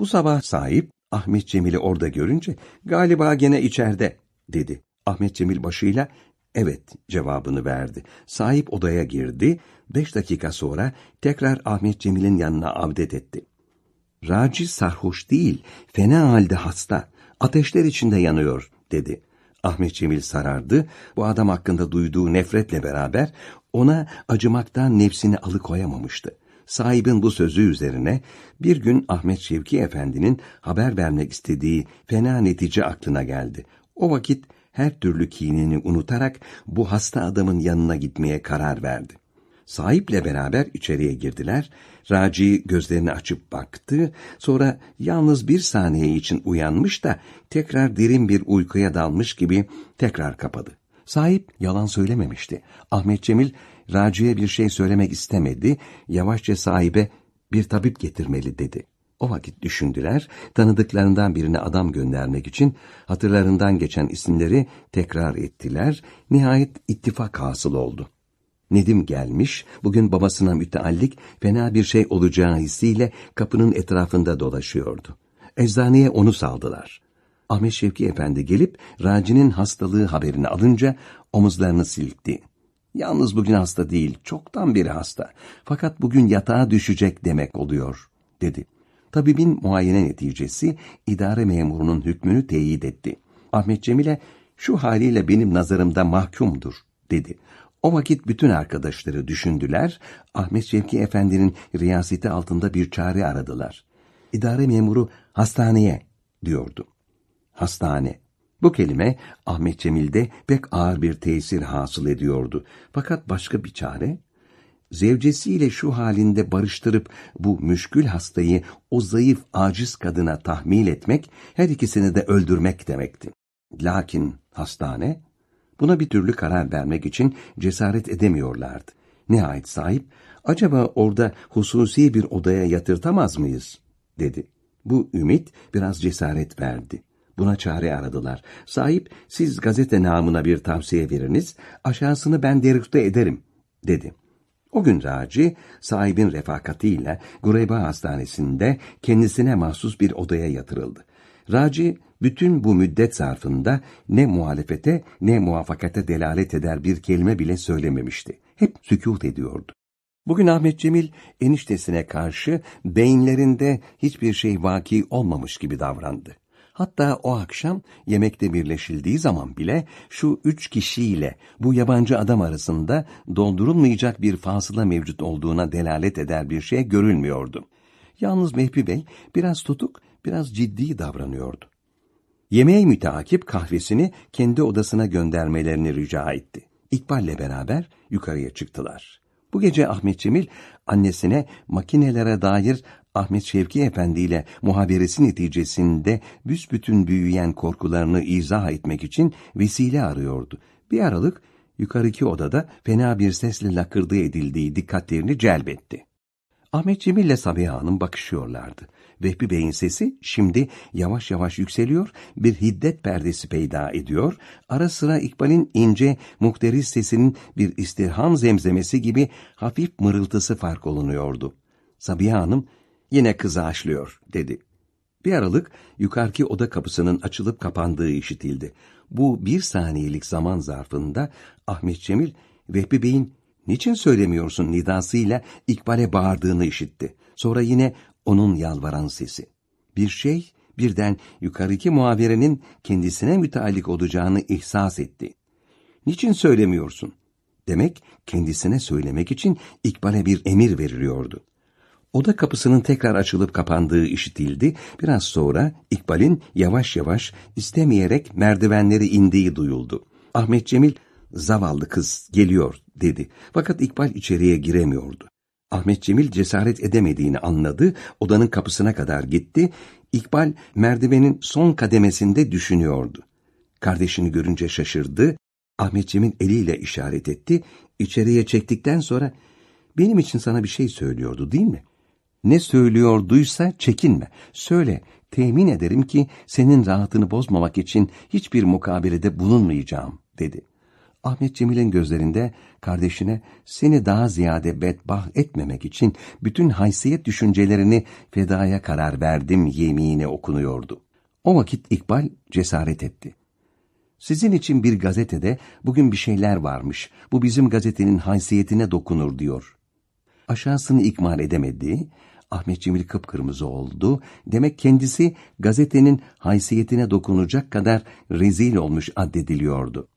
Bu sabah sahip Ahmet Cemil'i orada görünce galiba gene içeride dedi. Ahmet Cemil başıyla evet cevabını verdi. Sahip odaya girdi. Beş dakika sonra tekrar Ahmet Cemil'in yanına avdet etti. Raci sarhoş değil, fena halde hasta, ateşler içinde yanıyor dedi. Ahmet Cemil sarardı, bu adam hakkında duyduğu nefretle beraber ona acımaktan nefsini alıkoyamamıştı. Sahibin bu sözü üzerine bir gün Ahmet Şevki Efendi'nin haber vermek istediği fena netice aklına geldi. O vakit her türlü kinini unutarak bu hasta adamın yanına gitmeye karar verdi. Sahiple beraber içeriye girdiler. Raci gözlerini açıp baktı. Sonra yalnız bir saniye için uyanmış da tekrar derin bir uykuya dalmış gibi tekrar kapadı. Sahip yalan söylememişti. Ahmet Cemil Raci'ye bir şey söylemek istemedi. Yavaşça sahibe bir tabip getirmeli dedi. O vakit düşündüler, tanıdıklarından birine adam göndermek için hatırlarından geçen isimleri tekrar ettiler. Nihayet ittifak hasıl oldu. Nedim gelmiş, bugün babasına müteallik fena bir şey olacağı hissiyle kapının etrafında dolaşıyordu. Eczaneye onu saldılar. Ahmet Şevki Efendi gelip Raci'nin hastalığı haberini alınca omuzlarını silkti. Yalnız bugün hasta değil, çoktan beri hasta. Fakat bugün yatağa düşecek demek oluyor, dedi. Tabibin muayene neticesi idare memurunun hükmünü teyit etti. Ahmet Cemil'e şu haliyle benim nazarımda mahkumdur, dedi. O vakit bütün arkadaşları düşündüler, Ahmet Şevki Efendi'nin riyaseti altında bir çare aradılar. İdare memuru hastaneye diyordu. Hastane. Bu kelime Ahmet Cemil'de pek ağır bir tesir hasıl ediyordu. Fakat başka bir çare, zevcesiyle şu halinde barıştırıp bu müşkül hastayı o zayıf aciz kadına tahmil etmek, her ikisini de öldürmek demekti. Lakin hastane, buna bir türlü karar vermek için cesaret edemiyorlardı. Nihayet sahip, acaba orada hususi bir odaya yatırtamaz mıyız? dedi. Bu ümit biraz cesaret verdi. Buna çare aradılar. Sahip, siz gazete namına bir tavsiye veriniz, aşağısını ben derüfte ederim, dedi. O gün Raci, sahibin refakatiyle Gureyba Hastanesi'nde kendisine mahsus bir odaya yatırıldı. Raci, bütün bu müddet zarfında ne muhalefete ne muvaffakate delalet eder bir kelime bile söylememişti. Hep sükût ediyordu. Bugün Ahmet Cemil eniştesine karşı beyinlerinde hiçbir şey vaki olmamış gibi davrandı. Hatta o akşam yemekte birleşildiği zaman bile şu üç kişiyle bu yabancı adam arasında doldurulmayacak bir fasıla mevcut olduğuna delalet eder bir şey görülmüyordu. Yalnız Mehbi Bey biraz tutuk, biraz ciddi davranıyordu. Yemeğe müteakip kahvesini kendi odasına göndermelerini rica etti. İkbal'le beraber yukarıya çıktılar. Bu gece Ahmet Cemil annesine makinelere dair Ahmet Şevki Efendi ile muhaberesi neticesinde büsbütün büyüyen korkularını izah etmek için vesile arıyordu. Bir aralık yukarıki odada fena bir sesle lakırdı edildiği dikkatlerini celbetti. Ahmet Cemil ile Sabiha Hanım bakışıyorlardı. Vehbi Bey'in sesi şimdi yavaş yavaş yükseliyor, bir hiddet perdesi peyda ediyor, ara sıra İkbal'in ince, muhteris sesinin bir istirham zemzemesi gibi hafif mırıltısı fark olunuyordu. Sabiha Hanım, yine kızı aşlıyor, dedi. Bir aralık yukarıki oda kapısının açılıp kapandığı işitildi. Bu bir saniyelik zaman zarfında Ahmet Cemil, Vehbi Bey'in niçin söylemiyorsun nidasıyla İkbal'e bağırdığını işitti. Sonra yine onun yalvaran sesi. Bir şey birden yukarıki muhabirenin kendisine müteallik olacağını ihsas etti. Niçin söylemiyorsun? Demek kendisine söylemek için İkbal'e bir emir veriliyordu. Oda kapısının tekrar açılıp kapandığı işitildi. Biraz sonra İkbal'in yavaş yavaş istemeyerek merdivenleri indiği duyuldu. Ahmet Cemil, zavallı kız geliyor dedi. Fakat İkbal içeriye giremiyordu. Ahmet Cemil cesaret edemediğini anladı, odanın kapısına kadar gitti. İkbal merdivenin son kademesinde düşünüyordu. Kardeşini görünce şaşırdı. Ahmet Cemil eliyle işaret etti. İçeriye çektikten sonra benim için sana bir şey söylüyordu değil mi? Ne söylüyorduysa çekinme. Söyle, temin ederim ki senin rahatını bozmamak için hiçbir mukabelede bulunmayacağım, dedi. Ahmet Cemil'in gözlerinde kardeşine seni daha ziyade bedbah etmemek için bütün haysiyet düşüncelerini fedaya karar verdim yemini okunuyordu. O vakit İkbal cesaret etti. Sizin için bir gazetede bugün bir şeyler varmış. Bu bizim gazetenin haysiyetine dokunur diyor. Aşağısını ikmal edemedi. Ahmet Cemil kıpkırmızı oldu. Demek kendisi gazetenin haysiyetine dokunacak kadar rezil olmuş addediliyordu.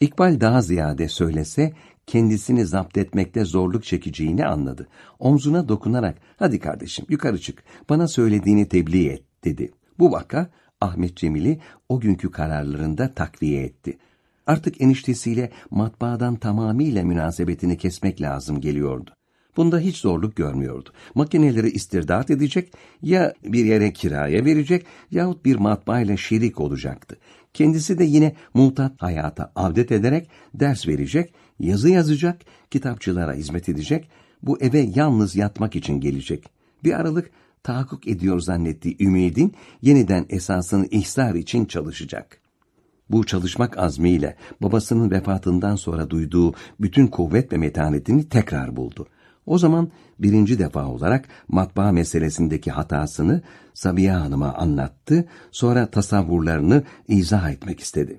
İkbal daha ziyade söylese kendisini zapt etmekte zorluk çekeceğini anladı. Omzuna dokunarak hadi kardeşim yukarı çık bana söylediğini tebliğ et dedi. Bu vaka Ahmet Cemil'i o günkü kararlarında takviye etti. Artık eniştesiyle matbaadan tamamıyla münasebetini kesmek lazım geliyordu. Bunda hiç zorluk görmüyordu. Makineleri istirdat edecek, ya bir yere kiraya verecek yahut bir matbaayla şerik olacaktı. Kendisi de yine mutat hayata avdet ederek ders verecek, yazı yazacak, kitapçılara hizmet edecek, bu eve yalnız yatmak için gelecek. Bir aralık tahakkuk ediyor zannettiği ümidin yeniden esasını ihsar için çalışacak. Bu çalışmak azmiyle babasının vefatından sonra duyduğu bütün kuvvet ve metanetini tekrar buldu. O zaman birinci defa olarak matbaa meselesindeki hatasını Sabiha Hanım'a anlattı, sonra tasavvurlarını izah etmek istedi.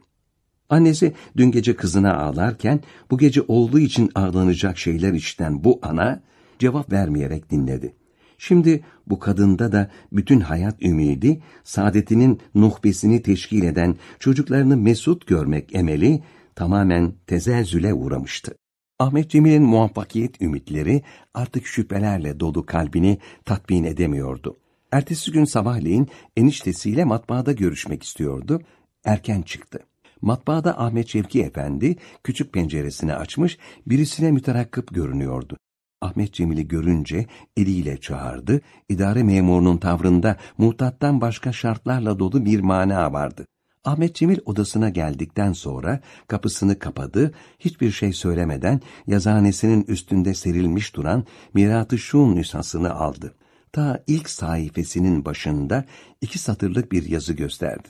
Annesi dün gece kızına ağlarken bu gece olduğu için ağlanacak şeyler işten bu ana cevap vermeyerek dinledi. Şimdi bu kadında da bütün hayat ümidi, saadetinin nuhbesini teşkil eden çocuklarını mesut görmek emeli tamamen tezelzüle uğramıştı. Ahmet Cemil'in muvaffakiyet ümitleri artık şüphelerle dolu kalbini tatmin edemiyordu. Ertesi gün sabahleyin eniştesiyle matbaada görüşmek istiyordu. Erken çıktı. Matbaada Ahmet Şevki Efendi küçük penceresini açmış, birisine müterakkıp görünüyordu. Ahmet Cemil'i görünce eliyle çağırdı, idare memurunun tavrında muhtattan başka şartlarla dolu bir mana vardı. Ahmet Cemil odasına geldikten sonra kapısını kapadı, hiçbir şey söylemeden yazhanesinin üstünde serilmiş duran Mirat-ı Şun nüshasını aldı. Ta ilk sayfasının başında iki satırlık bir yazı gösterdi.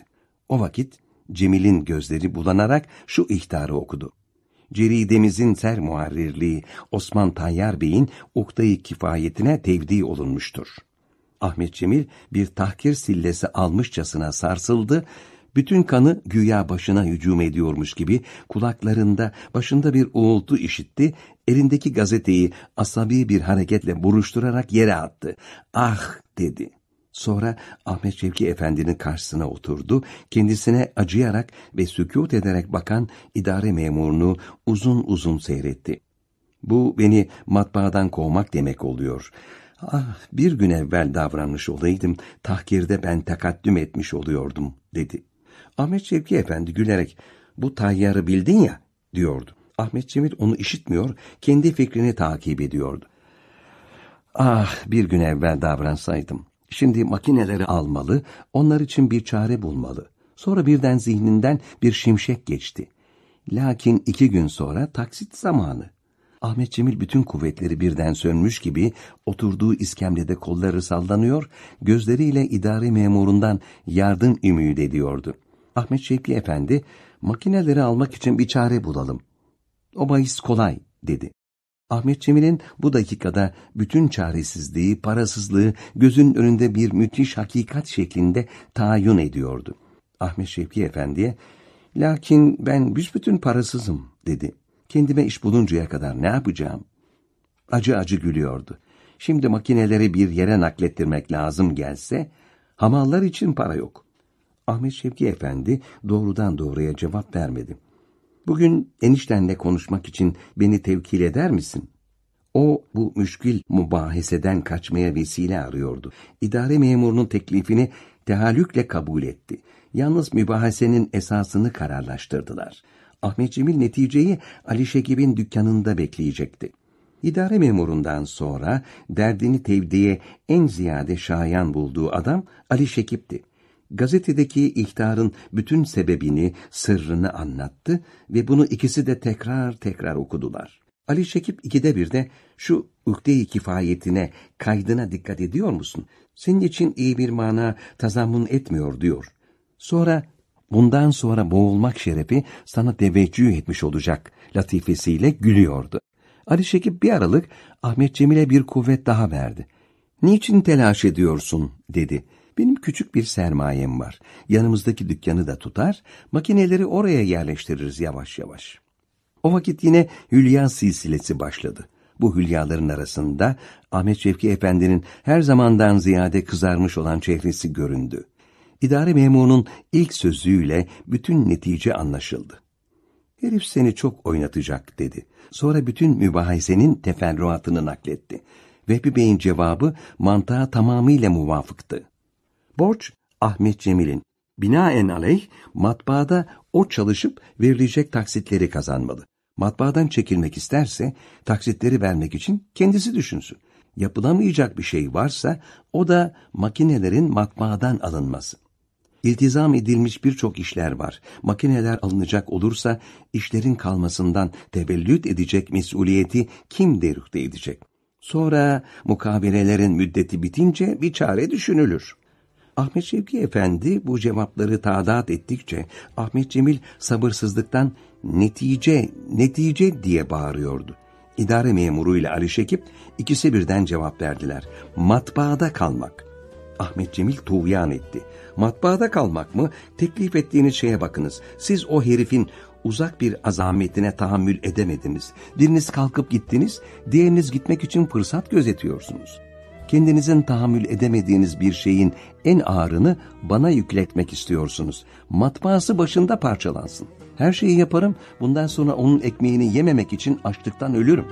O vakit Cemil'in gözleri bulanarak şu ihtarı okudu. Ceridemizin ser muharrirliği Osman Tayyar Bey'in uktayı kifayetine tevdi olunmuştur. Ahmet Cemil bir tahkir sillesi almışçasına sarsıldı bütün kanı güya başına hücum ediyormuş gibi kulaklarında başında bir uğultu işitti, elindeki gazeteyi asabi bir hareketle buruşturarak yere attı. Ah dedi. Sonra Ahmet Şevki Efendi'nin karşısına oturdu, kendisine acıyarak ve sükût ederek bakan idare memurunu uzun uzun seyretti. Bu beni matbaadan kovmak demek oluyor. Ah bir gün evvel davranmış olaydım, tahkirde ben takaddüm etmiş oluyordum, dedi. Ahmet Şevki Efendi gülerek bu tayyarı bildin ya diyordu. Ahmet Cemil onu işitmiyor, kendi fikrini takip ediyordu. Ah bir gün evvel davransaydım. Şimdi makineleri almalı, onlar için bir çare bulmalı. Sonra birden zihninden bir şimşek geçti. Lakin iki gün sonra taksit zamanı. Ahmet Cemil bütün kuvvetleri birden sönmüş gibi oturduğu iskemlede kolları sallanıyor, gözleriyle idare memurundan yardım ümit ediyordu. Ahmet Şevki Efendi, makineleri almak için bir çare bulalım. O bahis kolay, dedi. Ahmet Cemil'in bu dakikada bütün çaresizliği, parasızlığı gözün önünde bir müthiş hakikat şeklinde tayin ediyordu. Ahmet Şevki Efendi'ye, lakin ben büsbütün parasızım, dedi. Kendime iş buluncaya kadar ne yapacağım? Acı acı gülüyordu. Şimdi makineleri bir yere naklettirmek lazım gelse, hamallar için para yok. Ahmet Şevki Efendi doğrudan doğruya cevap vermedi. Bugün eniştenle konuşmak için beni tevkil eder misin? O bu müşkil mubaheseden kaçmaya vesile arıyordu. İdare memurunun teklifini tehallükle kabul etti. Yalnız mübahasenin esasını kararlaştırdılar. Ahmet Cemil neticeyi Ali Şekib'in dükkanında bekleyecekti. İdare memurundan sonra derdini tevdiye en ziyade şayan bulduğu adam Ali Şekip'ti gazetedeki ihtarın bütün sebebini, sırrını anlattı ve bunu ikisi de tekrar tekrar okudular. Ali Şekip ikide bir de şu ukde-i kifayetine, kaydına dikkat ediyor musun? Senin için iyi bir mana tazammun etmiyor diyor. Sonra Bundan sonra boğulmak şerefi sana teveccüh etmiş olacak latifesiyle gülüyordu. Ali Şekip bir aralık Ahmet Cemil'e bir kuvvet daha verdi. Niçin telaş ediyorsun dedi. Benim küçük bir sermayem var. Yanımızdaki dükkanı da tutar, makineleri oraya yerleştiririz yavaş yavaş. O vakit yine Hülya silsilesi başladı. Bu hülyaların arasında Ahmet Şevki Efendi'nin her zamandan ziyade kızarmış olan çehresi göründü. İdare memurunun ilk sözüyle bütün netice anlaşıldı. Herif seni çok oynatacak dedi. Sonra bütün mübahisenin teferruatını nakletti. Vehbi Bey'in cevabı mantığa tamamıyla muvafıktı. Borç Ahmet Cemil'in. Binaen aleyh matbaada o çalışıp verilecek taksitleri kazanmalı. Matbaadan çekilmek isterse taksitleri vermek için kendisi düşünsün. Yapılamayacak bir şey varsa o da makinelerin matbaadan alınması. İltizam edilmiş birçok işler var. Makineler alınacak olursa işlerin kalmasından tevellüt edecek mesuliyeti kim derühte edecek? Sonra mukabelelerin müddeti bitince bir çare düşünülür. Ahmet Şevki Efendi bu cevapları tadat ettikçe Ahmet Cemil sabırsızlıktan netice, netice diye bağırıyordu. İdare memuruyla Ali Şekip ikisi birden cevap verdiler. Matbaada kalmak. Ahmet Cemil tuğyan etti. Matbaada kalmak mı? Teklif ettiğiniz şeye bakınız. Siz o herifin uzak bir azametine tahammül edemediniz. Biriniz kalkıp gittiniz, diğeriniz gitmek için fırsat gözetiyorsunuz. Kendinizin tahammül edemediğiniz bir şeyin en ağırını bana yükletmek istiyorsunuz. Matbaası başında parçalansın. Her şeyi yaparım, bundan sonra onun ekmeğini yememek için açlıktan ölürüm.